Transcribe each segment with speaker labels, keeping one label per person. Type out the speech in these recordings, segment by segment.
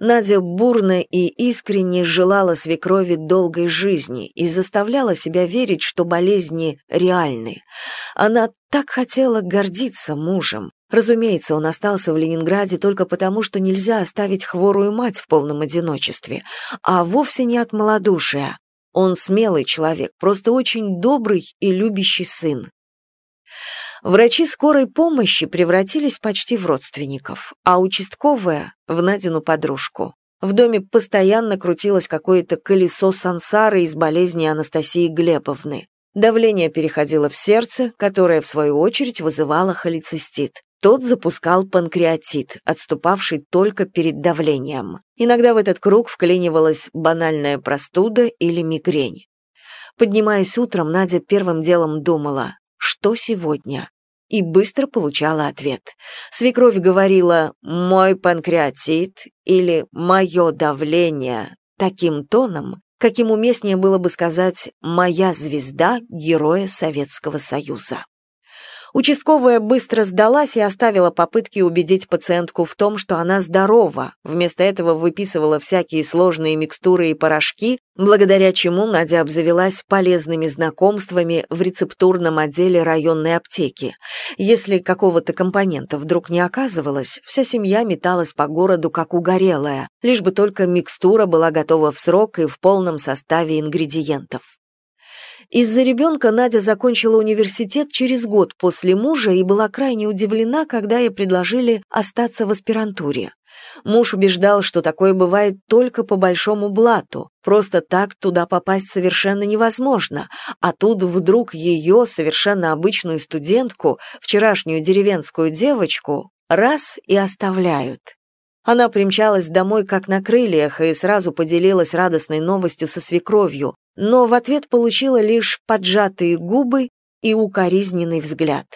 Speaker 1: Надя бурно и искренне желала свекрови долгой жизни и заставляла себя верить, что болезни реальны. Она так хотела гордиться мужем. Разумеется, он остался в Ленинграде только потому, что нельзя оставить хворую мать в полном одиночестве, а вовсе не от малодушия. Он смелый человек, просто очень добрый и любящий сын. Врачи скорой помощи превратились почти в родственников, а участковая — в Надину подружку. В доме постоянно крутилось какое-то колесо сансары из болезни Анастасии Глебовны. Давление переходило в сердце, которое, в свою очередь, вызывало холецистит. Тот запускал панкреатит, отступавший только перед давлением. Иногда в этот круг вклинивалась банальная простуда или мигрень. Поднимаясь утром, Надя первым делом думала, что сегодня? И быстро получала ответ. Свекровь говорила «мой панкреатит» или «мое давление» таким тоном, каким уместнее было бы сказать «моя звезда Героя Советского Союза». Участковая быстро сдалась и оставила попытки убедить пациентку в том, что она здорова, вместо этого выписывала всякие сложные микстуры и порошки, благодаря чему Надя обзавелась полезными знакомствами в рецептурном отделе районной аптеки. Если какого-то компонента вдруг не оказывалось, вся семья металась по городу как угорелая, лишь бы только микстура была готова в срок и в полном составе ингредиентов. Из-за ребенка Надя закончила университет через год после мужа и была крайне удивлена, когда ей предложили остаться в аспирантуре. Муж убеждал, что такое бывает только по большому блату, просто так туда попасть совершенно невозможно, а тут вдруг ее, совершенно обычную студентку, вчерашнюю деревенскую девочку, раз и оставляют. Она примчалась домой как на крыльях и сразу поделилась радостной новостью со свекровью, но в ответ получила лишь поджатые губы и укоризненный взгляд.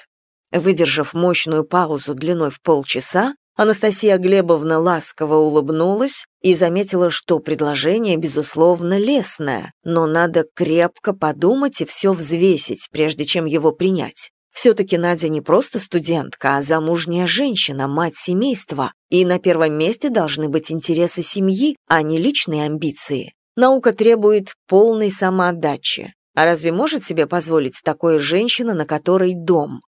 Speaker 1: Выдержав мощную паузу длиной в полчаса, Анастасия Глебовна ласково улыбнулась и заметила, что предложение, безусловно, лестное, но надо крепко подумать и все взвесить, прежде чем его принять. Все-таки Надя не просто студентка, а замужняя женщина, мать семейства, и на первом месте должны быть интересы семьи, а не личные амбиции. Наука требует полной самоотдачи. А разве может себе позволить такое женщина, на которой дом?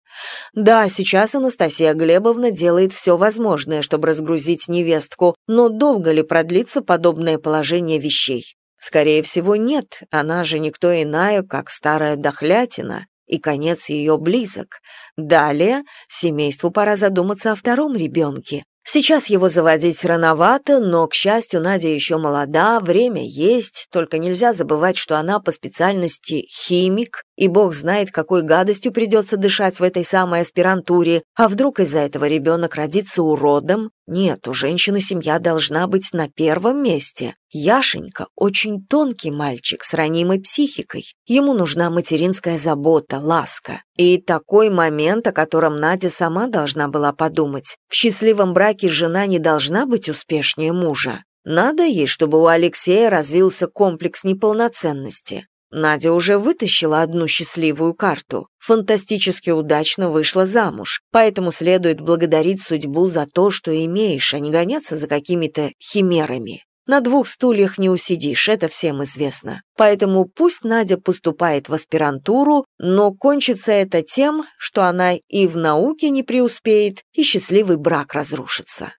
Speaker 1: Да, сейчас Анастасия Глебовна делает все возможное, чтобы разгрузить невестку, но долго ли продлится подобное положение вещей? Скорее всего, нет, она же никто иная, как старая дохлятина, и конец ее близок. Далее семейству пора задуматься о втором ребенке. Сейчас его заводить рановато, но, к счастью, Надя еще молода, время есть, только нельзя забывать, что она по специальности химик, и бог знает, какой гадостью придется дышать в этой самой аспирантуре, а вдруг из-за этого ребенок родится уродом? Нет, у женщины семья должна быть на первом месте. Яшенька очень тонкий мальчик с ранимой психикой. Ему нужна материнская забота, ласка. И такой момент, о котором Надя сама должна была подумать. В счастливом браке жена не должна быть успешнее мужа. Надо ей, чтобы у Алексея развился комплекс неполноценности. Надя уже вытащила одну счастливую карту. Фантастически удачно вышла замуж, поэтому следует благодарить судьбу за то, что имеешь, а не гоняться за какими-то химерами. На двух стульях не усидишь, это всем известно. Поэтому пусть Надя поступает в аспирантуру, но кончится это тем, что она и в науке не преуспеет, и счастливый брак разрушится.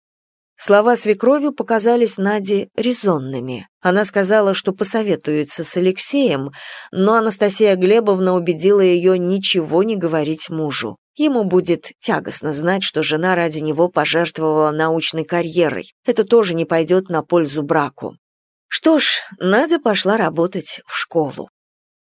Speaker 1: Слова свекрови показались Наде резонными. Она сказала, что посоветуется с Алексеем, но Анастасия Глебовна убедила ее ничего не говорить мужу. Ему будет тягостно знать, что жена ради него пожертвовала научной карьерой. Это тоже не пойдет на пользу браку. Что ж, Надя пошла работать в школу.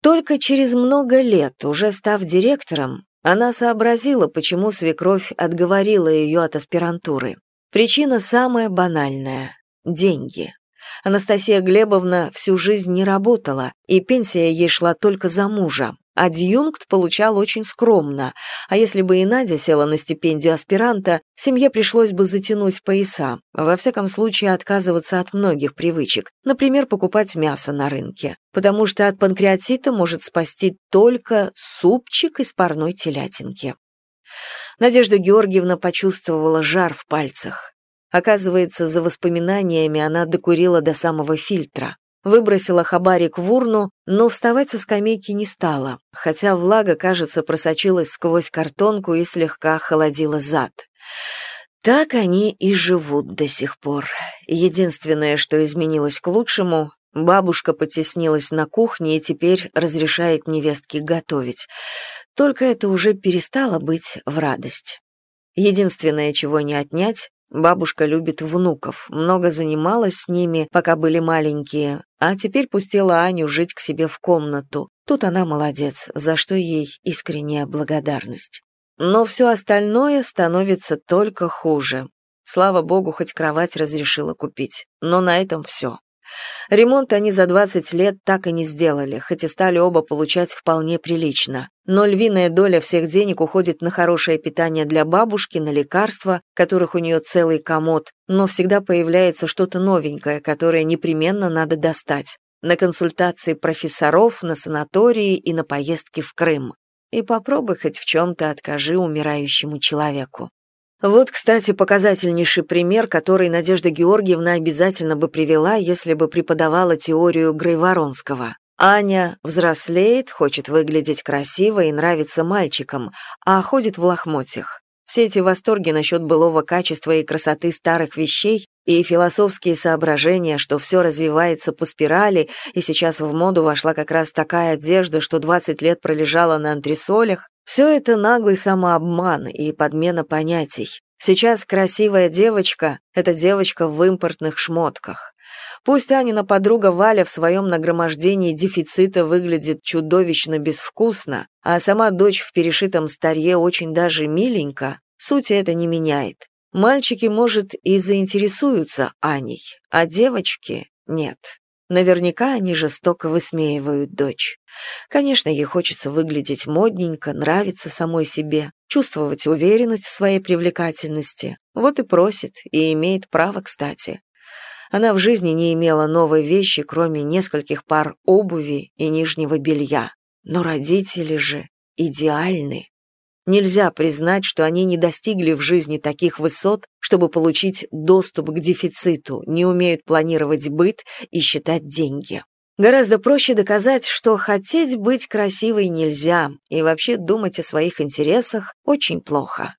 Speaker 1: Только через много лет, уже став директором, она сообразила, почему свекровь отговорила ее от аспирантуры. Причина самая банальная – деньги. Анастасия Глебовна всю жизнь не работала, и пенсия ей шла только за мужа. Адъюнкт получал очень скромно, а если бы и Надя села на стипендию аспиранта, семье пришлось бы затянуть пояса, во всяком случае отказываться от многих привычек, например, покупать мясо на рынке, потому что от панкреатита может спасти только супчик из парной телятинки. Надежда Георгиевна почувствовала жар в пальцах. Оказывается, за воспоминаниями она докурила до самого фильтра. Выбросила хабарик в урну, но вставать со скамейки не стала, хотя влага, кажется, просочилась сквозь картонку и слегка холодила зад. Так они и живут до сих пор. Единственное, что изменилось к лучшему, бабушка потеснилась на кухне и теперь разрешает невестке готовить. Только это уже перестало быть в радость. Единственное, чего не отнять, Бабушка любит внуков, много занималась с ними, пока были маленькие, а теперь пустила Аню жить к себе в комнату. Тут она молодец, за что ей искренняя благодарность. Но все остальное становится только хуже. Слава богу, хоть кровать разрешила купить, но на этом все. Ремонт они за 20 лет так и не сделали, хоть и стали оба получать вполне прилично. Но львиная доля всех денег уходит на хорошее питание для бабушки, на лекарства, которых у нее целый комод, но всегда появляется что-то новенькое, которое непременно надо достать. На консультации профессоров, на санатории и на поездки в Крым. И попробуй хоть в чем-то откажи умирающему человеку. Вот, кстати, показательнейший пример, который Надежда Георгиевна обязательно бы привела, если бы преподавала теорию Грейворонского. Аня взрослеет, хочет выглядеть красиво и нравится мальчикам, а ходит в лохмотьях. Все эти восторги насчет былого качества и красоты старых вещей и философские соображения, что все развивается по спирали, и сейчас в моду вошла как раз такая одежда, что 20 лет пролежала на антресолях, все это наглый самообман и подмена понятий. Сейчас красивая девочка — это девочка в импортных шмотках. Пусть Анина подруга Валя в своем нагромождении дефицита выглядит чудовищно безвкусно, а сама дочь в перешитом старье очень даже миленько, сути это не меняет. Мальчики, может, и заинтересуются Аней, а девочки — нет. Наверняка они жестоко высмеивают дочь. Конечно, ей хочется выглядеть модненько, нравиться самой себе, чувствовать уверенность в своей привлекательности. Вот и просит, и имеет право, кстати. Она в жизни не имела новой вещи, кроме нескольких пар обуви и нижнего белья. Но родители же идеальны. Нельзя признать, что они не достигли в жизни таких высот, чтобы получить доступ к дефициту, не умеют планировать быт и считать деньги. Гораздо проще доказать, что хотеть быть красивой нельзя, и вообще думать о своих интересах очень плохо.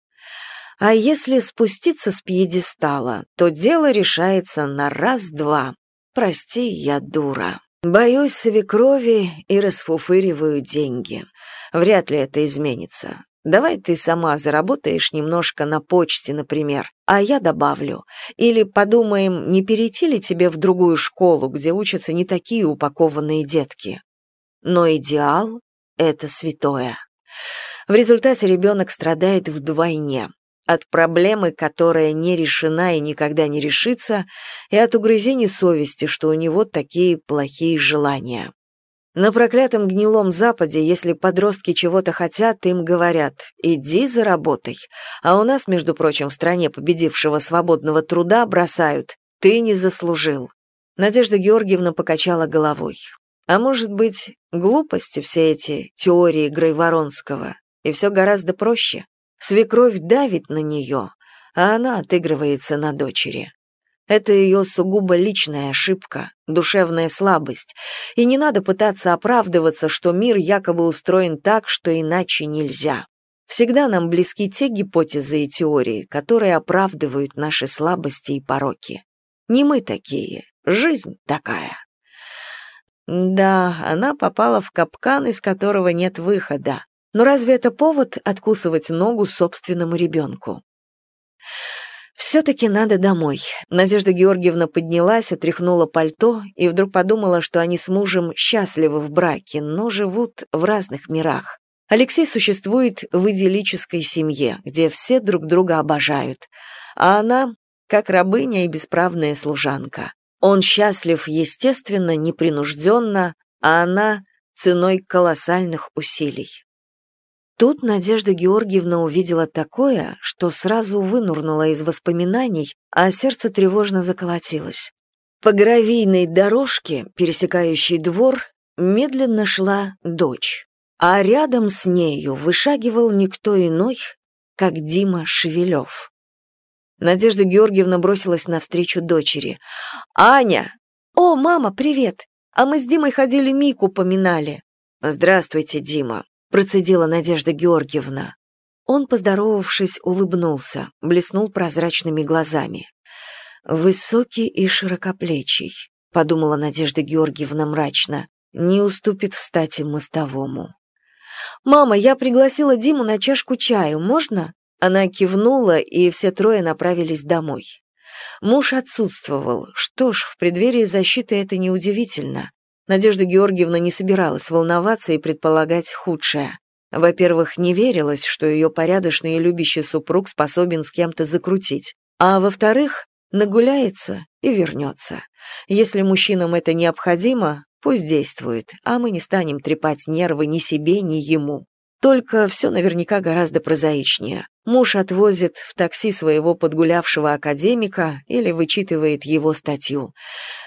Speaker 1: А если спуститься с пьедестала, то дело решается на раз-два. Прости, я дура. Боюсь свекрови и расфуфыриваю деньги. Вряд ли это изменится. Давай ты сама заработаешь немножко на почте, например, а я добавлю. Или подумаем, не перейти ли тебе в другую школу, где учатся не такие упакованные детки. Но идеал — это святое. В результате ребенок страдает вдвойне. От проблемы, которая не решена и никогда не решится, и от угрызений совести, что у него такие плохие желания. На проклятом гнилом Западе, если подростки чего-то хотят, им говорят «иди заработай». А у нас, между прочим, в стране победившего свободного труда бросают «ты не заслужил». Надежда Георгиевна покачала головой. А может быть, глупости все эти теории Грейворонского, и все гораздо проще. Свекровь давит на нее, а она отыгрывается на дочери. Это ее сугубо личная ошибка, душевная слабость, и не надо пытаться оправдываться, что мир якобы устроен так, что иначе нельзя. Всегда нам близки те гипотезы и теории, которые оправдывают наши слабости и пороки. Не мы такие, жизнь такая. Да, она попала в капкан, из которого нет выхода. Но разве это повод откусывать ногу собственному ребенку? «Все-таки надо домой». Надежда Георгиевна поднялась, отряхнула пальто и вдруг подумала, что они с мужем счастливы в браке, но живут в разных мирах. Алексей существует в идиллической семье, где все друг друга обожают, а она как рабыня и бесправная служанка. Он счастлив, естественно, непринужденно, а она ценой колоссальных усилий. Тут Надежда Георгиевна увидела такое, что сразу вынурнула из воспоминаний, а сердце тревожно заколотилось. По гравийной дорожке, пересекающей двор, медленно шла дочь, а рядом с нею вышагивал никто иной, как Дима Шевелев. Надежда Георгиевна бросилась навстречу дочери. «Аня!» «О, мама, привет! А мы с Димой ходили Мику поминали». «Здравствуйте, Дима», — процедила Надежда Георгиевна. Он, поздоровавшись, улыбнулся, блеснул прозрачными глазами. «Высокий и широкоплечий», — подумала Надежда Георгиевна мрачно, «не уступит в стати мостовому». «Мама, я пригласила Диму на чашку чаю, можно?» Она кивнула, и все трое направились домой. Муж отсутствовал. Что ж, в преддверии защиты это неудивительно. Надежда Георгиевна не собиралась волноваться и предполагать худшее. Во-первых, не верилось, что ее порядочный и любящий супруг способен с кем-то закрутить. А во-вторых, нагуляется и вернется. Если мужчинам это необходимо, пусть действует, а мы не станем трепать нервы ни себе, ни ему. Только все наверняка гораздо прозаичнее. Муж отвозит в такси своего подгулявшего академика или вычитывает его статью.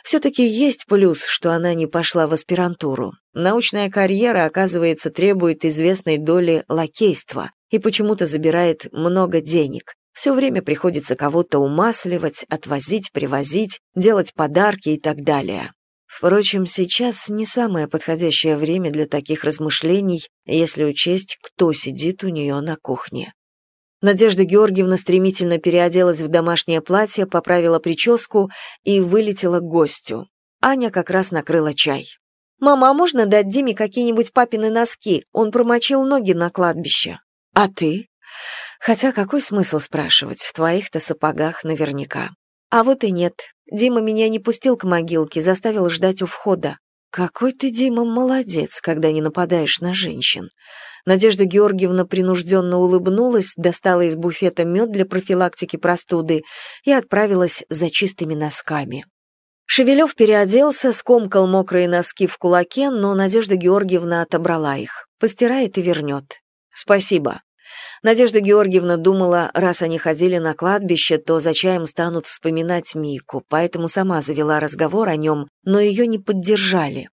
Speaker 1: Все-таки есть плюс, что она не пошла в аспирантуру. Научная карьера, оказывается, требует известной доли лакейства и почему-то забирает много денег. Все время приходится кого-то умасливать, отвозить, привозить, делать подарки и так далее. Впрочем, сейчас не самое подходящее время для таких размышлений, если учесть, кто сидит у нее на кухне. Надежда Георгиевна стремительно переоделась в домашнее платье, поправила прическу и вылетела к гостю. Аня как раз накрыла чай. «Мама, а можно дать Диме какие-нибудь папины носки? Он промочил ноги на кладбище». «А ты?» «Хотя какой смысл спрашивать? В твоих-то сапогах наверняка». «А вот и нет. Дима меня не пустил к могилке, заставил ждать у входа. Какой ты, Дима, молодец, когда не нападаешь на женщин. Надежда Георгиевна принужденно улыбнулась, достала из буфета мед для профилактики простуды и отправилась за чистыми носками. Шевелев переоделся, скомкал мокрые носки в кулаке, но Надежда Георгиевна отобрала их. Постирает и вернет. «Спасибо». Надежда Георгиевна думала, раз они ходили на кладбище, то за чаем станут вспоминать Мику, поэтому сама завела разговор о нем, но ее не поддержали.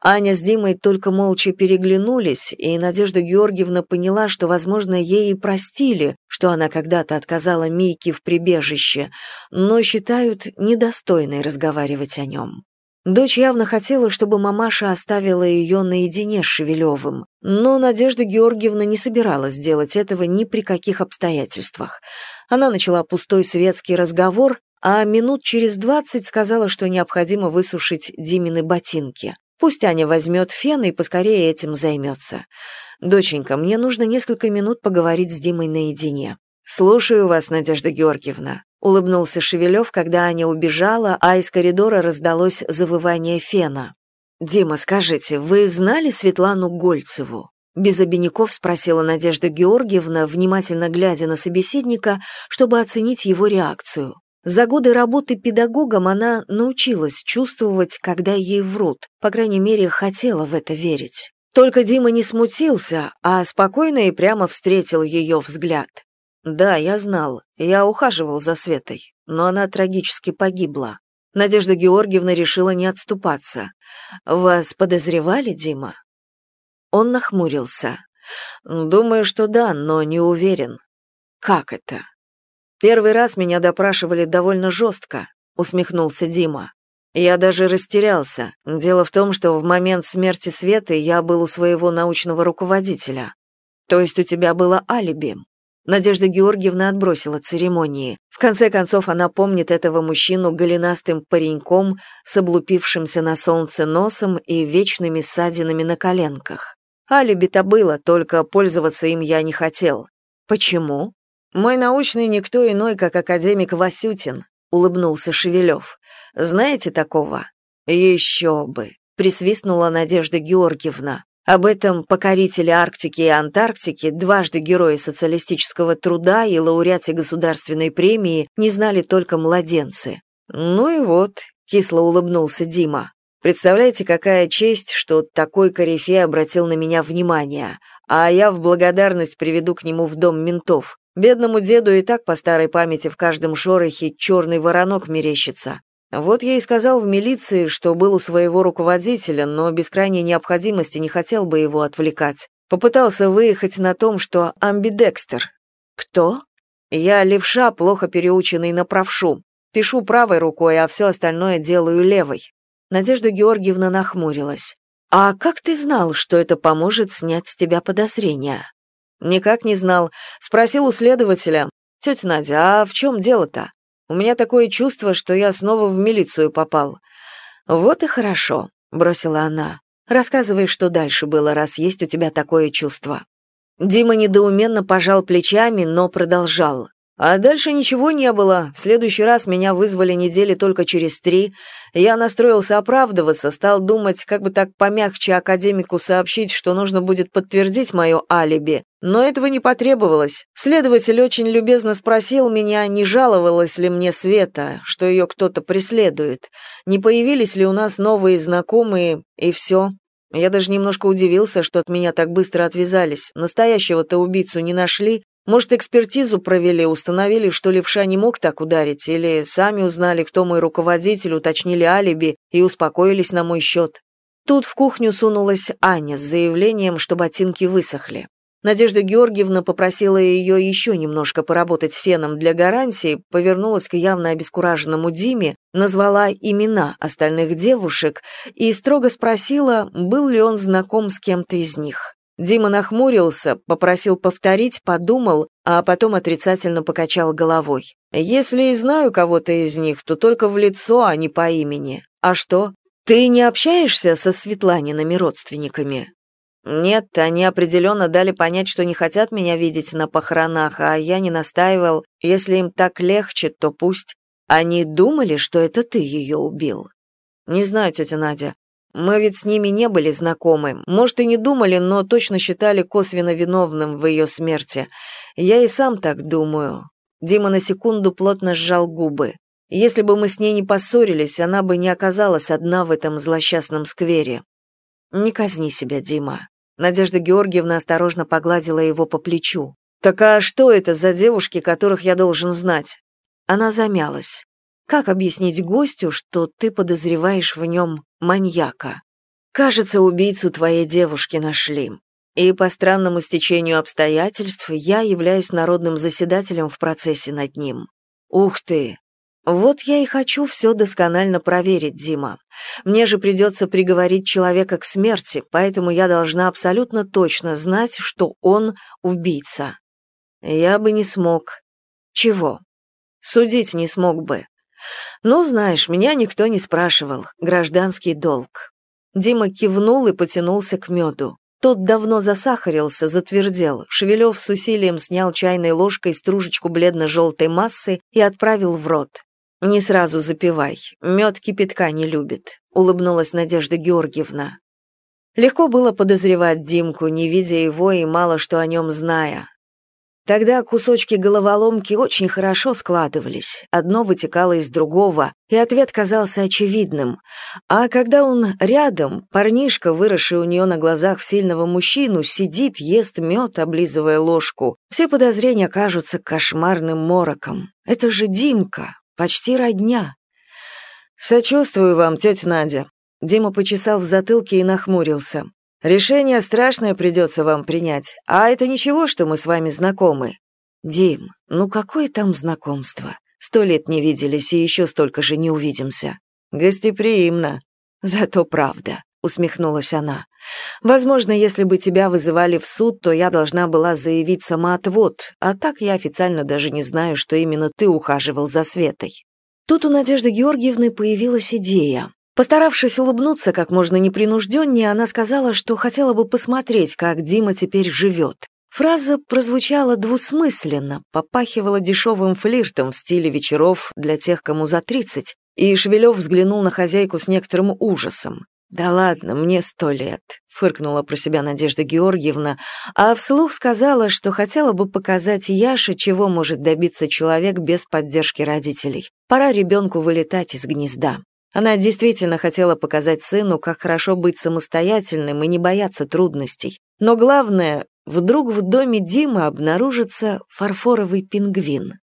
Speaker 1: Аня с Димой только молча переглянулись, и Надежда Георгиевна поняла, что, возможно, ей и простили, что она когда-то отказала Мийке в прибежище, но считают недостойной разговаривать о нем. Дочь явно хотела, чтобы мамаша оставила ее наедине с Шевелевым, но Надежда Георгиевна не собиралась делать этого ни при каких обстоятельствах. Она начала пустой светский разговор, а минут через двадцать сказала, что необходимо высушить Димины ботинки. Пусть Аня возьмет фен и поскорее этим займется. Доченька, мне нужно несколько минут поговорить с Димой наедине. Слушаю вас, Надежда Георгиевна. Улыбнулся Шевелев, когда Аня убежала, а из коридора раздалось завывание фена. «Дима, скажите, вы знали Светлану Гольцеву?» Без обиняков спросила Надежда Георгиевна, внимательно глядя на собеседника, чтобы оценить его реакцию. За годы работы педагогом она научилась чувствовать, когда ей врут, по крайней мере, хотела в это верить. Только Дима не смутился, а спокойно и прямо встретил ее взгляд. «Да, я знал, я ухаживал за Светой, но она трагически погибла. Надежда Георгиевна решила не отступаться. Вас подозревали, Дима?» Он нахмурился. «Думаю, что да, но не уверен». «Как это?» Первый раз меня допрашивали довольно жестко, усмехнулся Дима. Я даже растерялся. Дело в том, что в момент смерти Светы я был у своего научного руководителя. То есть у тебя было алиби. Надежда Георгиевна отбросила церемонии. В конце концов, она помнит этого мужчину голенастым пареньком с облупившимся на солнце носом и вечными ссадинами на коленках. Алиби-то было, только пользоваться им я не хотел. Почему? «Мой научный никто иной, как академик Васютин», — улыбнулся Шевелев. «Знаете такого?» «Еще бы», — присвистнула Надежда Георгиевна. Об этом покорителе Арктики и Антарктики, дважды герои социалистического труда и лауреате государственной премии, не знали только младенцы. «Ну и вот», — кисло улыбнулся Дима. «Представляете, какая честь, что такой корифей обратил на меня внимание, а я в благодарность приведу к нему в дом ментов. Бедному деду и так по старой памяти в каждом шорохе черный воронок мерещится. Вот я и сказал в милиции, что был у своего руководителя, но без крайней необходимости не хотел бы его отвлекать. Попытался выехать на том, что амбидекстер. Кто? Я левша, плохо переученный на правшу. Пишу правой рукой, а все остальное делаю левой». Надежда Георгиевна нахмурилась. «А как ты знал, что это поможет снять с тебя подозрения?» «Никак не знал. Спросил у следователя. Тетя Надя, а в чем дело-то? У меня такое чувство, что я снова в милицию попал». «Вот и хорошо», — бросила она. «Рассказывай, что дальше было, раз есть у тебя такое чувство». Дима недоуменно пожал плечами, но продолжал. А дальше ничего не было. В следующий раз меня вызвали недели только через три. Я настроился оправдываться, стал думать, как бы так помягче академику сообщить, что нужно будет подтвердить мое алиби. Но этого не потребовалось. Следователь очень любезно спросил меня, не жаловалась ли мне Света, что ее кто-то преследует. Не появились ли у нас новые знакомые, и все. Я даже немножко удивился, что от меня так быстро отвязались. Настоящего-то убийцу не нашли, может, экспертизу провели, установили, что левша не мог так ударить, или сами узнали, кто мой руководитель, уточнили алиби и успокоились на мой счет. Тут в кухню сунулась Аня с заявлением, что ботинки высохли. Надежда Георгиевна попросила ее еще немножко поработать феном для гарантии, повернулась к явно обескураженному Диме, назвала имена остальных девушек и строго спросила, был ли он знаком с кем-то из них. Дима нахмурился, попросил повторить, подумал, а потом отрицательно покачал головой. «Если и знаю кого-то из них, то только в лицо, а не по имени. А что? Ты не общаешься со Светланиными родственниками?» «Нет, они определенно дали понять, что не хотят меня видеть на похоронах, а я не настаивал. Если им так легче, то пусть. Они думали, что это ты ее убил?» «Не знаю, тетя Надя. Мы ведь с ними не были знакомы. Может, и не думали, но точно считали косвенно виновным в ее смерти. Я и сам так думаю. Дима на секунду плотно сжал губы. Если бы мы с ней не поссорились, она бы не оказалась одна в этом злосчастном сквере. Не казни себя, Дима. Надежда Георгиевна осторожно погладила его по плечу. «Так а что это за девушки, которых я должен знать?» Она замялась. Как объяснить гостю, что ты подозреваешь в нем маньяка? Кажется, убийцу твоей девушки нашли. И по странному стечению обстоятельств я являюсь народным заседателем в процессе над ним. Ух ты! Вот я и хочу все досконально проверить, Дима. Мне же придется приговорить человека к смерти, поэтому я должна абсолютно точно знать, что он убийца. Я бы не смог. Чего? Судить не смог бы. «Ну, знаешь, меня никто не спрашивал. Гражданский долг». Дима кивнул и потянулся к меду. Тот давно засахарился, затвердел. Шевелев с усилием снял чайной ложкой стружечку бледно-желтой массы и отправил в рот. «Не сразу запивай. Мед кипятка не любит», — улыбнулась Надежда Георгиевна. Легко было подозревать Димку, не видя его и мало что о нем зная. Тогда кусочки головоломки очень хорошо складывались, одно вытекало из другого, и ответ казался очевидным. А когда он рядом, парнишка, выросший у нее на глазах в сильного мужчину, сидит, ест мед, облизывая ложку, все подозрения кажутся кошмарным мороком. Это же Димка, почти родня. «Сочувствую вам, тетя Надя». Дима почесал в затылке и нахмурился. Решение страшное придется вам принять, а это ничего, что мы с вами знакомы. Дим, ну какое там знакомство? Сто лет не виделись и еще столько же не увидимся. Гостеприимно. Зато правда, усмехнулась она. Возможно, если бы тебя вызывали в суд, то я должна была заявить самоотвод, а так я официально даже не знаю, что именно ты ухаживал за Светой. Тут у Надежды Георгиевны появилась идея. Постаравшись улыбнуться как можно непринужденнее, она сказала, что хотела бы посмотреть, как Дима теперь живет. Фраза прозвучала двусмысленно, попахивала дешевым флиртом в стиле вечеров для тех, кому за тридцать, и Шевелев взглянул на хозяйку с некоторым ужасом. «Да ладно, мне сто лет», — фыркнула про себя Надежда Георгиевна, а вслух сказала, что хотела бы показать Яше, чего может добиться человек без поддержки родителей. Пора ребенку вылетать из гнезда. Она действительно хотела показать сыну, как хорошо быть самостоятельным и не бояться трудностей. Но главное, вдруг в доме Димы обнаружится фарфоровый пингвин.